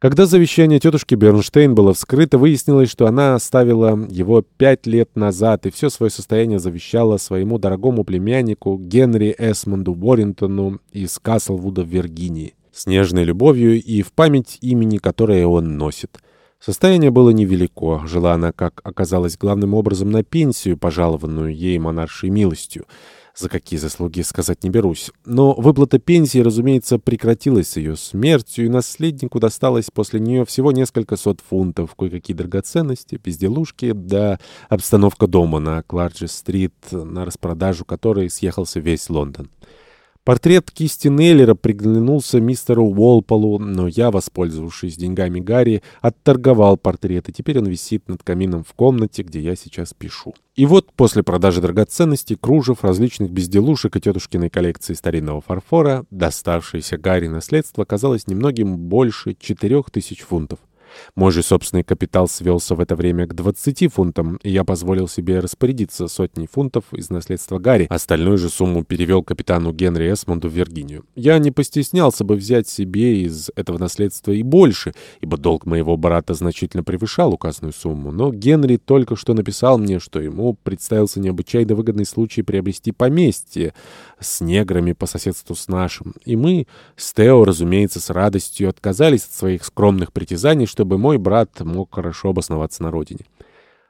Когда завещание тетушки Бернштейн было вскрыто, выяснилось, что она оставила его пять лет назад и все свое состояние завещала своему дорогому племяннику Генри Эсмонду Уоррингтону из Каслвуда в Виргинии, с нежной любовью и в память имени, которое он носит. Состояние было невелико, жила она, как оказалось, главным образом на пенсию, пожалованную ей монаршей милостью. За какие заслуги сказать не берусь. Но выплата пенсии, разумеется, прекратилась с ее смертью, и наследнику досталось после нее всего несколько сот фунтов, кое-какие драгоценности, безделушки, да обстановка дома на Кларджи-стрит, на распродажу которой съехался весь Лондон. Портрет кисти Неллера приглянулся мистеру Уолполу, но я, воспользовавшись деньгами Гарри, отторговал портрет, и теперь он висит над камином в комнате, где я сейчас пишу. И вот после продажи драгоценностей, кружев, различных безделушек и тетушкиной коллекции старинного фарфора, доставшееся Гарри наследство оказалось немногим больше четырех тысяч фунтов. Мой же собственный капитал свелся в это время к 20 фунтам, и я позволил себе распорядиться сотней фунтов из наследства Гарри. Остальную же сумму перевел капитану Генри Эсмонду в Виргинию. Я не постеснялся бы взять себе из этого наследства и больше, ибо долг моего брата значительно превышал указанную сумму. Но Генри только что написал мне, что ему представился необычайно выгодный случай приобрести поместье с неграми по соседству с нашим. И мы с Тео, разумеется, с радостью отказались от своих скромных притязаний, что чтобы мой брат мог хорошо обосноваться на родине.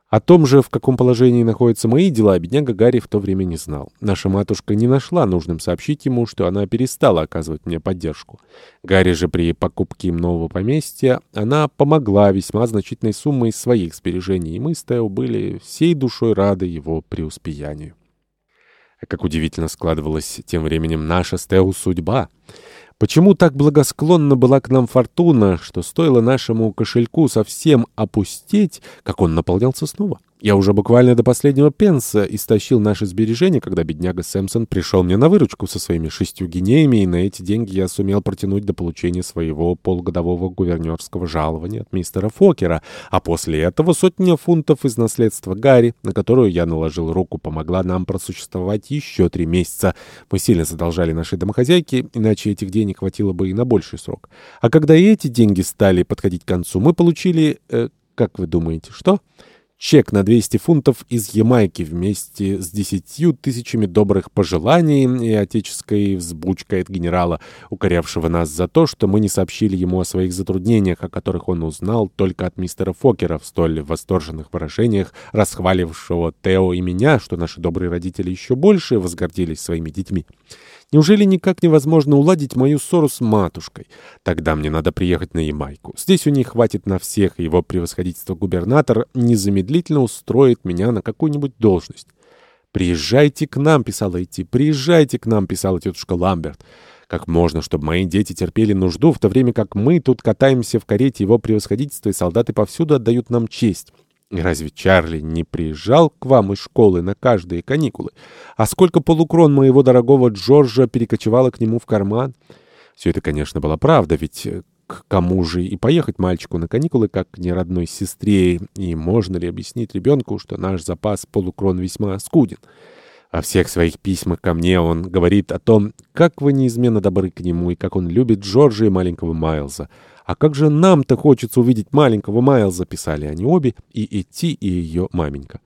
О том же, в каком положении находятся мои дела, бедняга Гарри в то время не знал. Наша матушка не нашла нужным сообщить ему, что она перестала оказывать мне поддержку. Гарри же при покупке им нового поместья, она помогла весьма значительной суммой своих сбережений, и мы с Тео были всей душой рады его преуспеянию. Как удивительно складывалась тем временем наша с судьба. Почему так благосклонна была к нам фортуна, что стоило нашему кошельку совсем опустеть, как он наполнялся снова? Я уже буквально до последнего пенса истощил наши сбережения, когда бедняга Сэмпсон пришел мне на выручку со своими шестью гинеями, и на эти деньги я сумел протянуть до получения своего полугодового гувернерского жалования от мистера Фокера, а после этого сотня фунтов из наследства Гарри, на которую я наложил руку, помогла нам просуществовать еще три месяца. Мы сильно задолжали нашей домохозяйке, иначе этих денег хватило бы и на больший срок. А когда и эти деньги стали подходить к концу, мы получили... Э, как вы думаете, что чек на 200 фунтов из Ямайки вместе с десятью тысячами добрых пожеланий и отеческой взбучкой от генерала, укорявшего нас за то, что мы не сообщили ему о своих затруднениях, о которых он узнал только от мистера Фокера в столь восторженных выражениях, расхвалившего Тео и меня, что наши добрые родители еще больше возгордились своими детьми. Неужели никак невозможно уладить мою ссору с матушкой? Тогда мне надо приехать на Ямайку. Здесь у них хватит на всех, и его превосходительство губернатор незамедлительно устроит меня на какую-нибудь должность. «Приезжайте к нам», — писала идти, «приезжайте к нам», — писала тетушка Ламберт. Как можно, чтобы мои дети терпели нужду, в то время как мы тут катаемся в карете его превосходительства, и солдаты повсюду отдают нам честь. Разве Чарли не приезжал к вам из школы на каждые каникулы? А сколько полукрон моего дорогого Джорджа перекочевало к нему в карман? Все это, конечно, была правда, ведь э, к кому же и поехать мальчику на каникулы, как не родной сестре, и можно ли объяснить ребенку, что наш запас полукрон весьма скуден? Во всех своих письмах ко мне он говорит о том, как вы неизменно добры к нему, и как он любит Джорджа и маленького Майлза. «А как же нам-то хочется увидеть маленького Майлза», — писали они обе, и Идти, и ее маменька.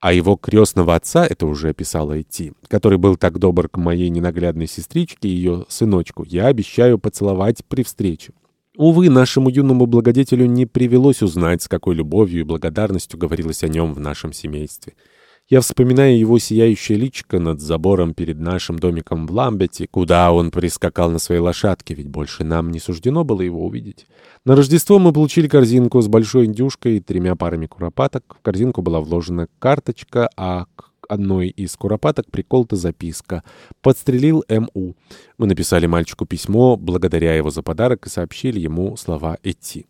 А его крестного отца, это уже писала Идти, который был так добр к моей ненаглядной сестричке и ее сыночку, я обещаю поцеловать при встрече. Увы, нашему юному благодетелю не привелось узнать, с какой любовью и благодарностью говорилось о нем в нашем семействе. Я вспоминаю его сияющее личико над забором перед нашим домиком в Ламбете, куда он прискакал на своей лошадке, ведь больше нам не суждено было его увидеть. На Рождество мы получили корзинку с большой индюшкой и тремя парами куропаток. В корзинку была вложена карточка, а к одной из куропаток приколта записка «Подстрелил М.У». Мы написали мальчику письмо, благодаря его за подарок, и сообщили ему слова «Идти».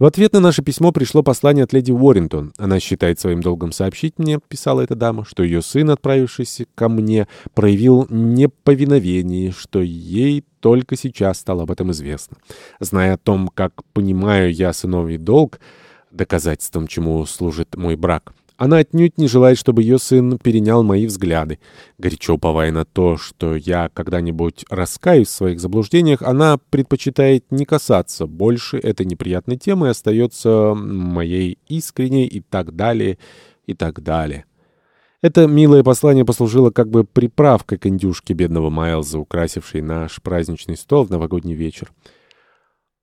В ответ на наше письмо пришло послание от леди Уоррингтон. Она считает своим долгом сообщить мне, писала эта дама, что ее сын, отправившийся ко мне, проявил неповиновение, что ей только сейчас стало об этом известно. Зная о том, как понимаю я сыновий долг, доказательством чему служит мой брак, Она отнюдь не желает, чтобы ее сын перенял мои взгляды. Горячо уповая на то, что я когда-нибудь раскаюсь в своих заблуждениях, она предпочитает не касаться больше этой неприятной темы и остается моей искренней и так далее, и так далее. Это милое послание послужило как бы приправкой к индюшке бедного Майлза, украсившей наш праздничный стол в новогодний вечер.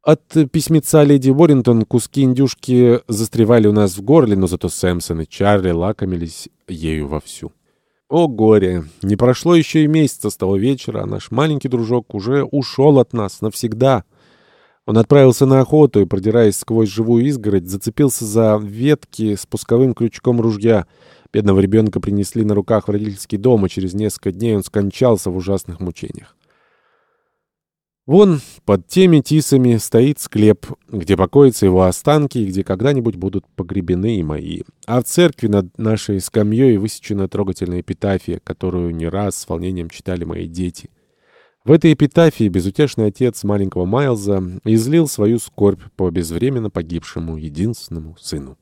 От письмеца леди Уоррингтон куски индюшки застревали у нас в горле, но зато Сэмпсон и Чарли лакомились ею вовсю. О горе! Не прошло еще и месяца с того вечера, а наш маленький дружок уже ушел от нас навсегда. Он отправился на охоту и, продираясь сквозь живую изгородь, зацепился за ветки с пусковым крючком ружья. Бедного ребенка принесли на руках в родительский дом, и через несколько дней он скончался в ужасных мучениях. Вон под теми тисами стоит склеп, где покоятся его останки и где когда-нибудь будут погребены и мои. А в церкви над нашей скамьей высечена трогательная эпитафия, которую не раз с волнением читали мои дети. В этой эпитафии безутешный отец маленького Майлза излил свою скорбь по безвременно погибшему единственному сыну.